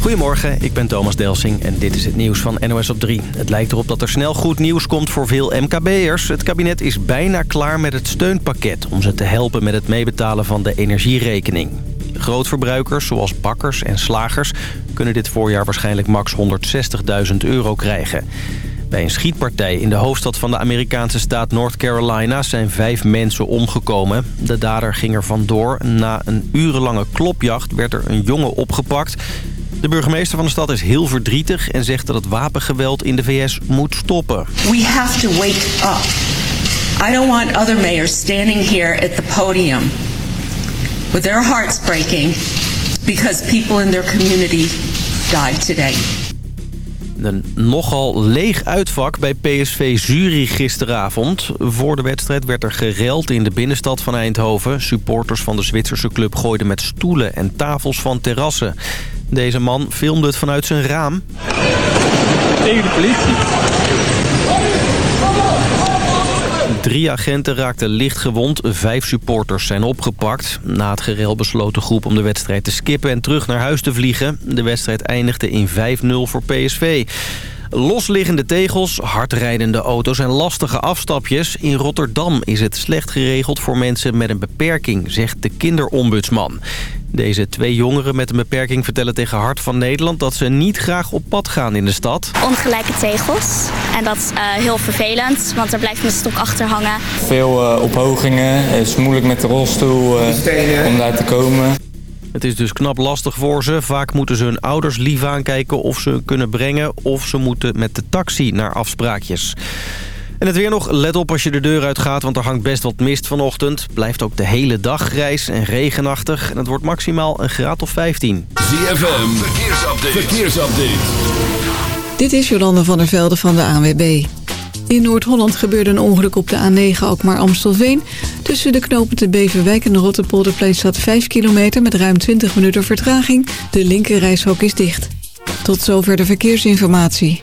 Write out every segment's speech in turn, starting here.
Goedemorgen, ik ben Thomas Delsing en dit is het nieuws van NOS op 3. Het lijkt erop dat er snel goed nieuws komt voor veel MKB'ers. Het kabinet is bijna klaar met het steunpakket... om ze te helpen met het meebetalen van de energierekening. Grootverbruikers zoals bakkers en slagers... kunnen dit voorjaar waarschijnlijk max 160.000 euro krijgen. Bij een schietpartij in de hoofdstad van de Amerikaanse staat North Carolina zijn vijf mensen omgekomen. De dader ging er vandoor. Na een urenlange klopjacht werd er een jongen opgepakt. De burgemeester van de stad is heel verdrietig en zegt dat het wapengeweld in de VS moet stoppen. We have to wake up. I don't want other mayors standing here at the podium with their hearts breaking because people in their community died today. Een nogal leeg uitvak bij PSV Zurich gisteravond. Voor de wedstrijd werd er gereld in de binnenstad van Eindhoven. Supporters van de Zwitserse club gooiden met stoelen en tafels van terrassen. Deze man filmde het vanuit zijn raam. Tegen de politie. Drie agenten raakten licht gewond. Vijf supporters zijn opgepakt. Na het gerel besloot de groep om de wedstrijd te skippen en terug naar huis te vliegen. De wedstrijd eindigde in 5-0 voor PSV. Losliggende tegels, hardrijdende auto's en lastige afstapjes. In Rotterdam is het slecht geregeld voor mensen met een beperking, zegt de kinderombudsman. Deze twee jongeren met een beperking vertellen tegen Hart van Nederland... dat ze niet graag op pad gaan in de stad. Ongelijke tegels. En dat is uh, heel vervelend, want er blijft mijn stok achter hangen. Veel uh, ophogingen. Het is moeilijk met de rolstoel uh, om daar te komen. Het is dus knap lastig voor ze. Vaak moeten ze hun ouders lief aankijken of ze kunnen brengen... of ze moeten met de taxi naar afspraakjes. En het weer nog, let op als je de deur uitgaat, want er hangt best wat mist vanochtend. Blijft ook de hele dag grijs en regenachtig. En het wordt maximaal een graad of 15. ZFM, verkeersupdate. verkeersupdate. Dit is Jolanda van der Velde van de ANWB. In Noord-Holland gebeurde een ongeluk op de A9 Alkmaar-Amstelveen. Tussen de knopen te Beverwijk en de Rotterpolderplein staat 5 kilometer... met ruim 20 minuten vertraging. De linker is dicht. Tot zover de verkeersinformatie.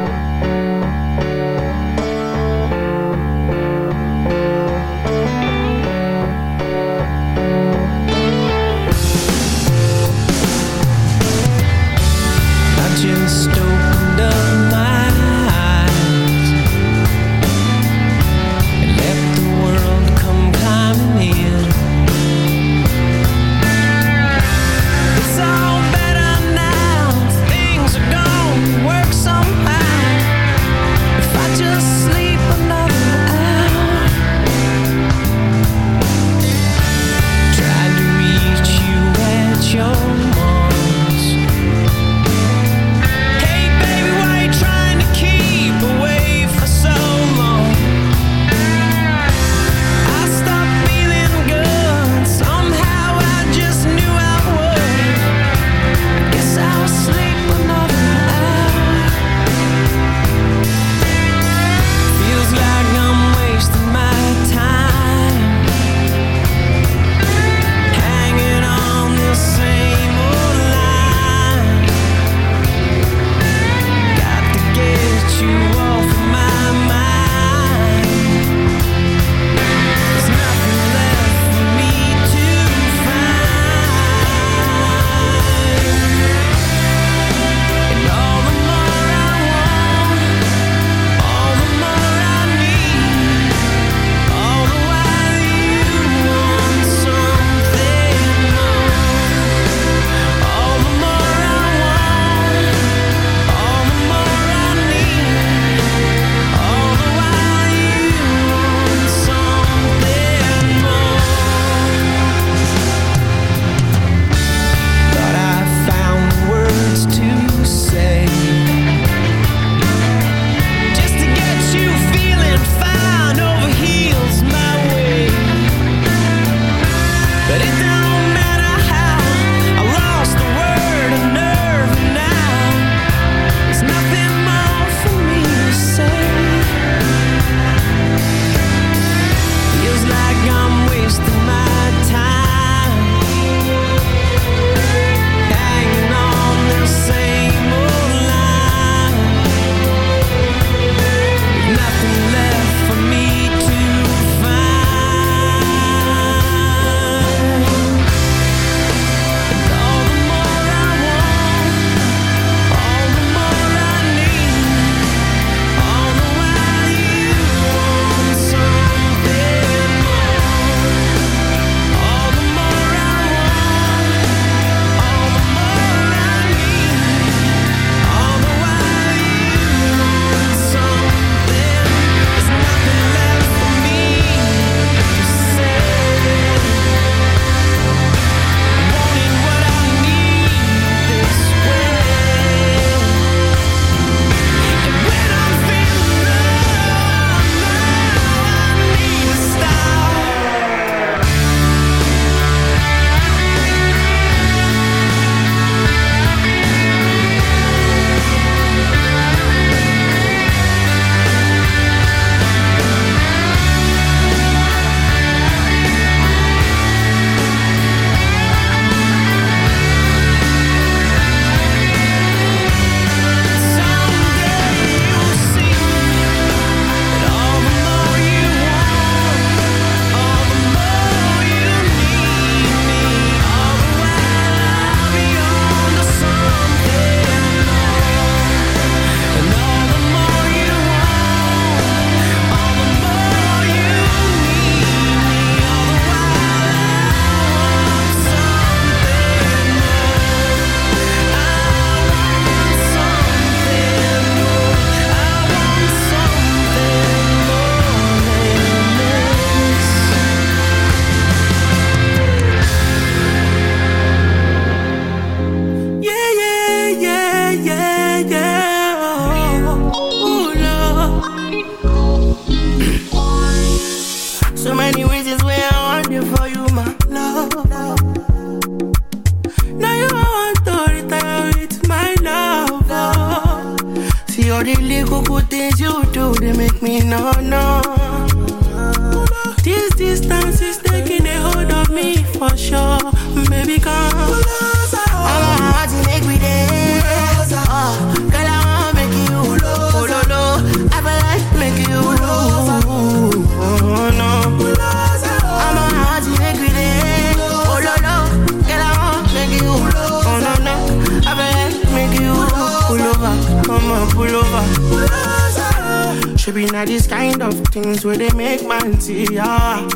These kind of things where they make man see ya.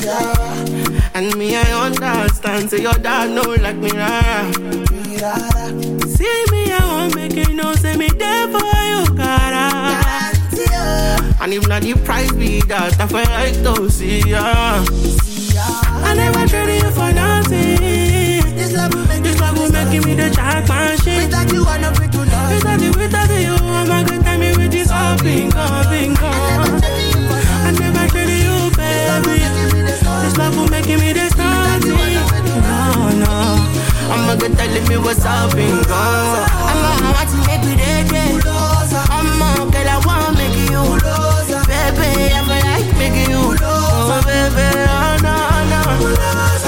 Yeah. And me, I understand. Say your dad know like me, rara. See me, I won't make it no. Say me there for you, cara. And if not the price be that, I feel like to see ya. I never traded you for nothing. This love will make, this love will make me the jack machine. Without you, I'm not free to love. Without you, without you, I'm a good time with this all bingo, bingo. I never traded you, baby. This love will make me starting. No, no. I'm a good telling me what's up. I'm a want to make me dead, I'm a girl, I wanna make you. Baby, I feel like making you. Oh, baby, oh, no, no.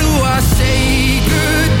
I say goodbye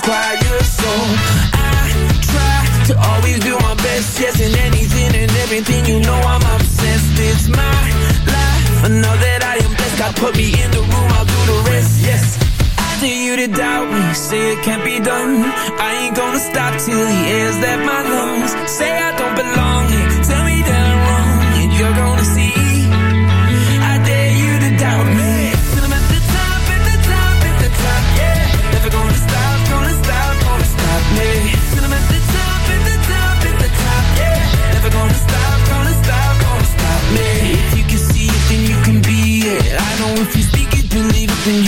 Choir. So I try to always do my best, yes, in anything and everything. You know I'm obsessed. It's my life. I know that I am blessed. God put me in the room, I'll do the rest. Yes. I dare you to doubt me, say it can't be done. I ain't gonna stop till the air's left my lungs. Say I don't belong here, tell me that I'm wrong, and you're gonna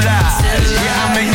Yeah, I'm a.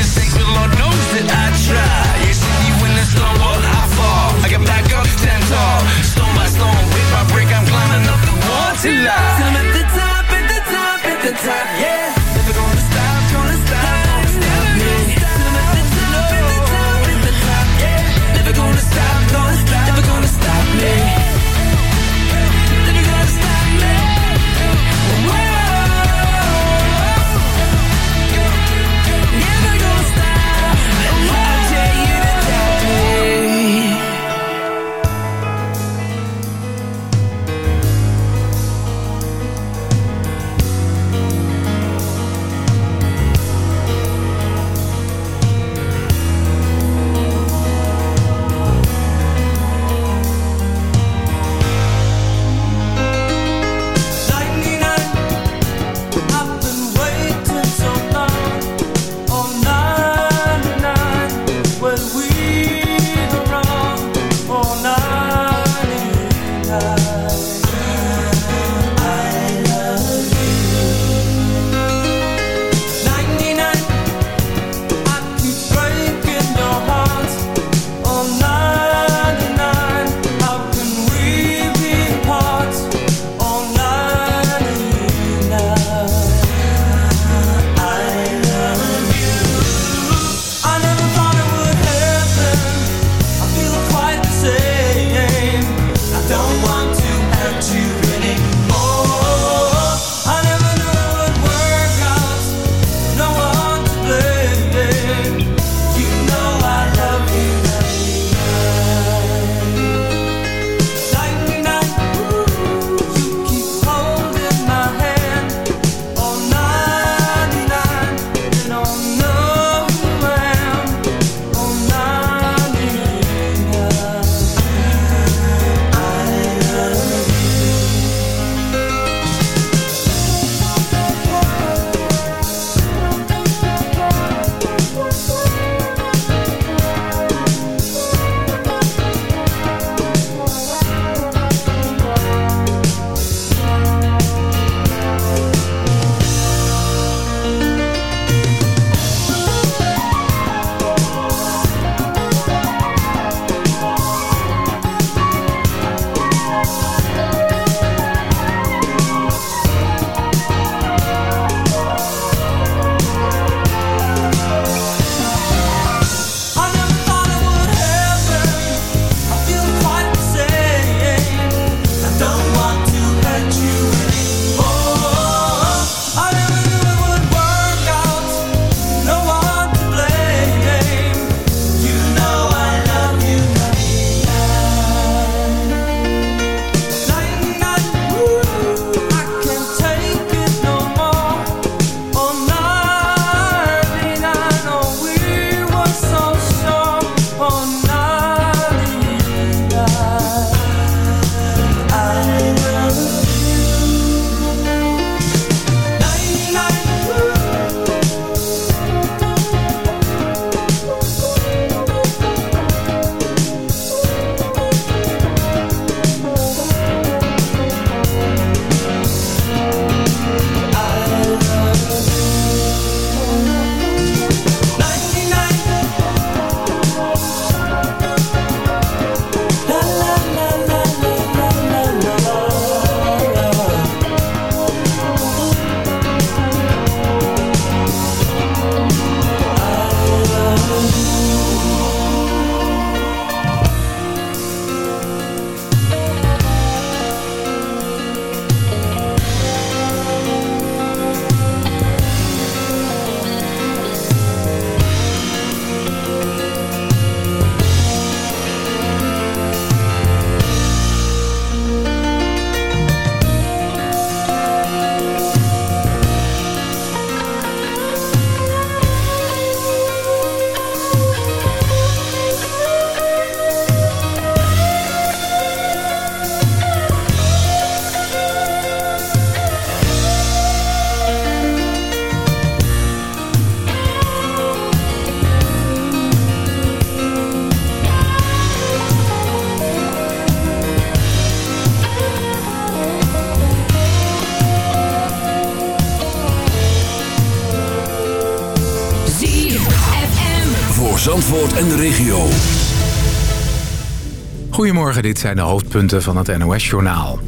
Goedemorgen, dit zijn de hoofdpunten van het NOS-journaal.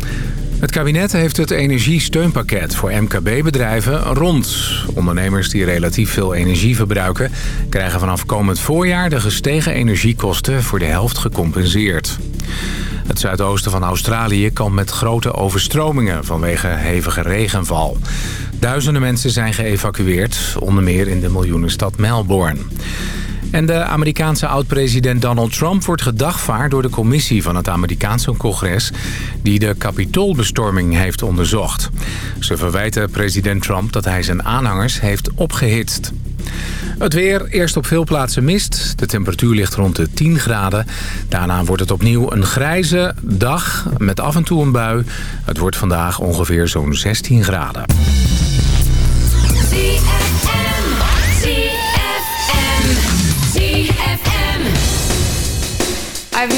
Het kabinet heeft het energiesteunpakket voor MKB-bedrijven rond. Ondernemers die relatief veel energie verbruiken... krijgen vanaf komend voorjaar de gestegen energiekosten voor de helft gecompenseerd. Het zuidoosten van Australië kan met grote overstromingen vanwege hevige regenval. Duizenden mensen zijn geëvacueerd, onder meer in de miljoenenstad Melbourne. En de Amerikaanse oud-president Donald Trump wordt gedagvaard door de commissie van het Amerikaanse congres die de kapitoolbestorming heeft onderzocht. Ze verwijten president Trump dat hij zijn aanhangers heeft opgehitst. Het weer, eerst op veel plaatsen mist. De temperatuur ligt rond de 10 graden. Daarna wordt het opnieuw een grijze dag met af en toe een bui. Het wordt vandaag ongeveer zo'n 16 graden.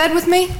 bed with me?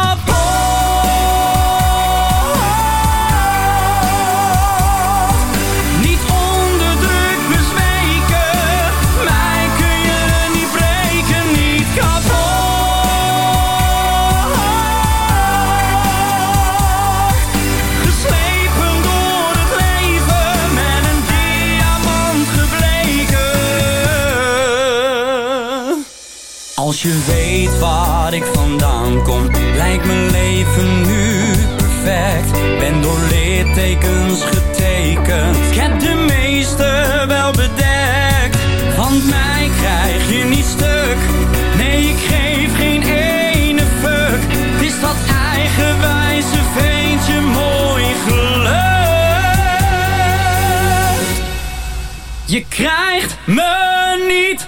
Je krijgt me niet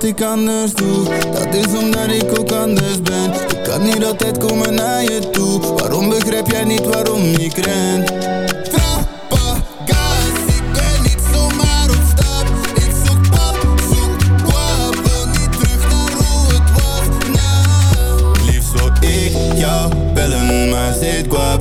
Dat is omdat ik anders doe, dat is omdat ik ook anders ben. Ik kan niet altijd komen naar je toe, waarom begrijp jij niet waarom ik ren? Trappagaas, ik ben niet zomaar op stap. Ik zoek pap, zoek pap, wil niet terug naar hoe het was. Nou. Liefst ik jou bellen, maar zit kwap.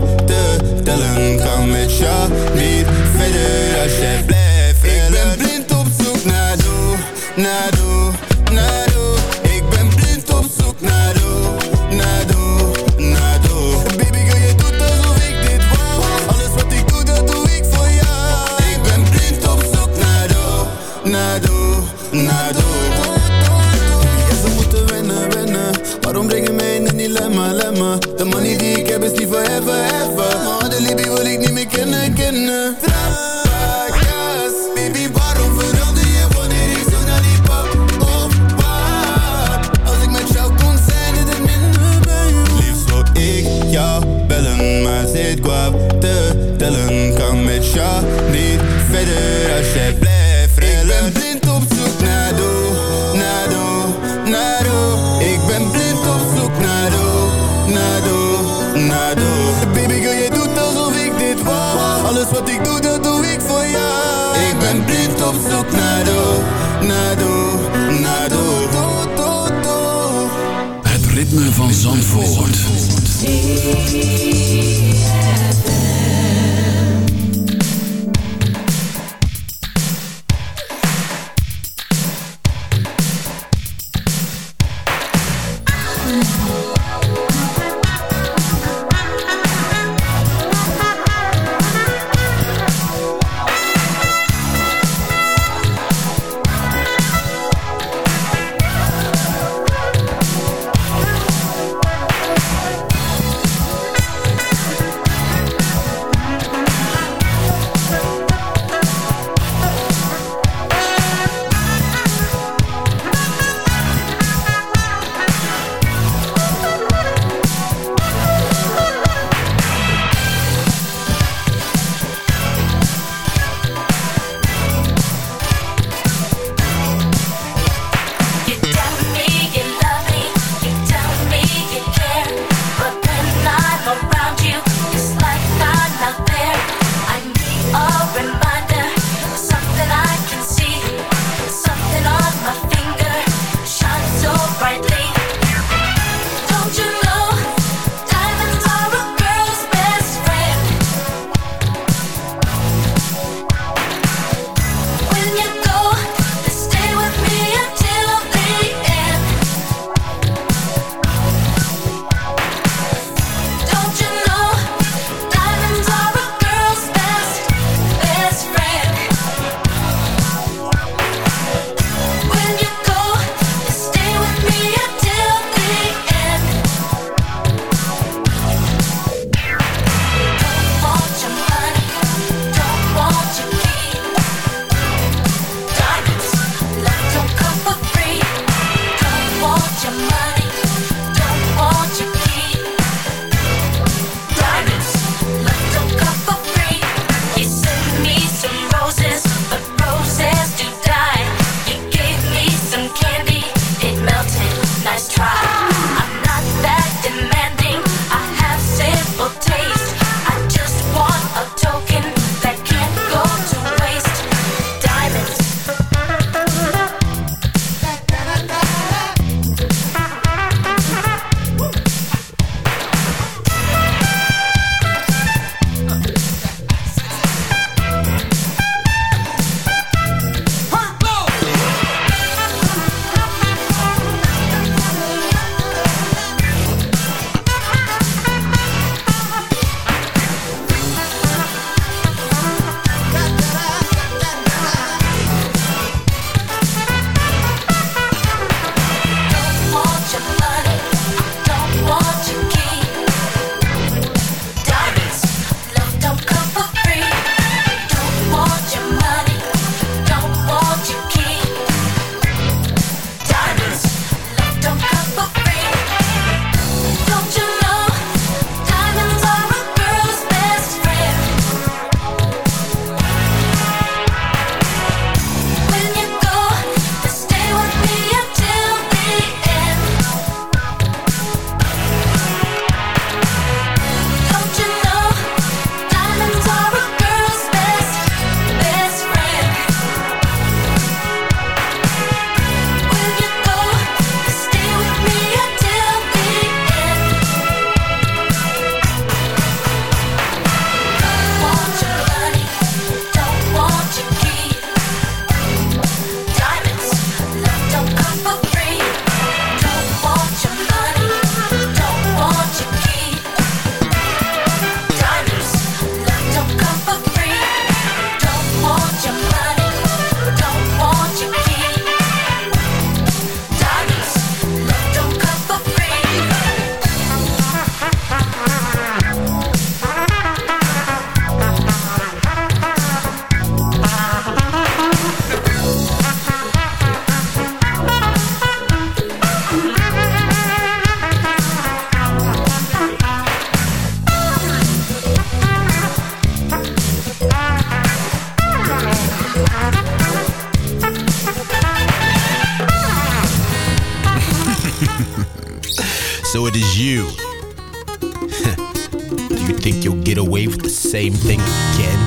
Same thing again?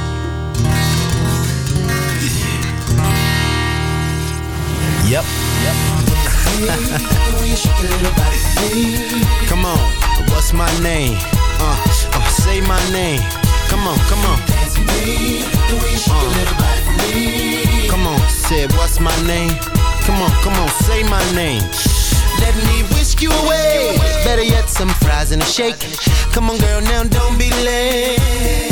Yep. Yep. come on, what's my name? Uh, uh, say my name. Come on, come on. Uh, come on, say what's my name? Come on, come on, say my name. Let me whisk you away. Better yet, some fries and a shake. Come on, girl, now don't be late.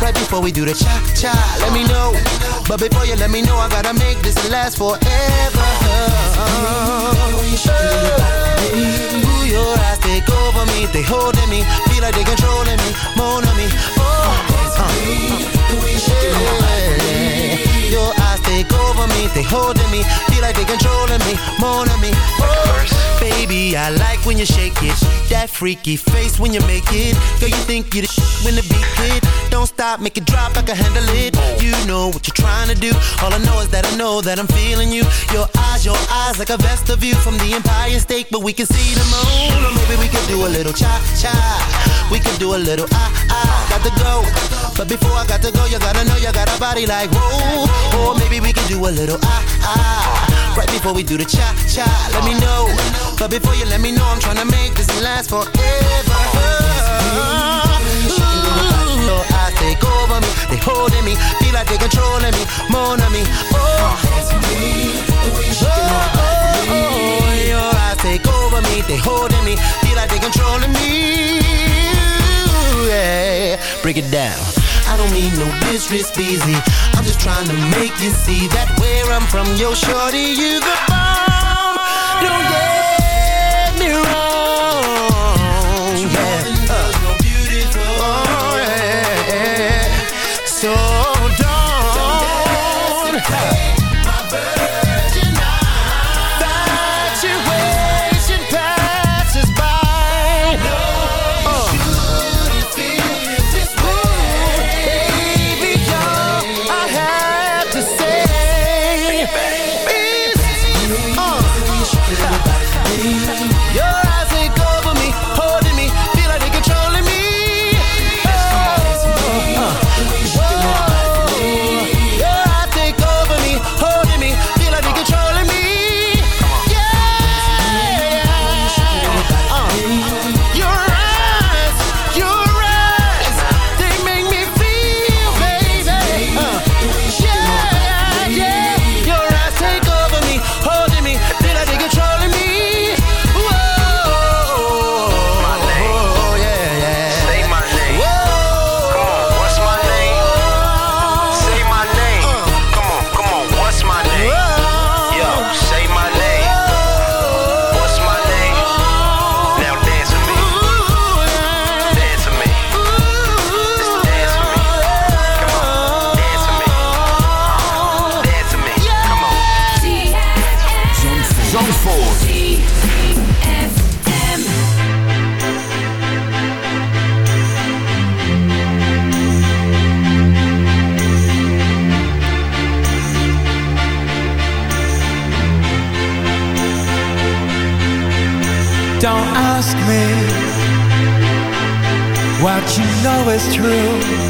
Right before we do the cha cha, let me know. But before you let me know, I gotta make this last forever. Ooh, your eyes take over me, they holding me, feel like they controlling me, more on me. Oh, yeah. Your eyes take over me, they holding me, feel like they controlling me, more on me. Oh, baby, I like when you shake it, that freaky face when you make it. Girl, you think you the sh- when the beat hit. Don't stop, make it drop, I can handle it. You know what you're trying to do. All I know is that I know that I'm feeling you. Your eyes, like a vest of view from the Empire State, but we can see the moon. Or maybe we could do a little cha cha. We could do a little ah ah. Got to go, but before I got to go, you gotta know you got a body like whoa. Or maybe we could do a little ah ah. Right before we do the cha cha, let me know. But before you let me know, I'm trying to make this last forever. Your eyes take over me, they holding me, feel like they controlling me, more on me. Oh, oh, your eyes take over me, they holding me, feel like they controlling me. Yeah, break it down. I don't mean no disrespect, I'm just trying to make you see that where I'm from, yo, shorty, you the bomb. Don't get know true.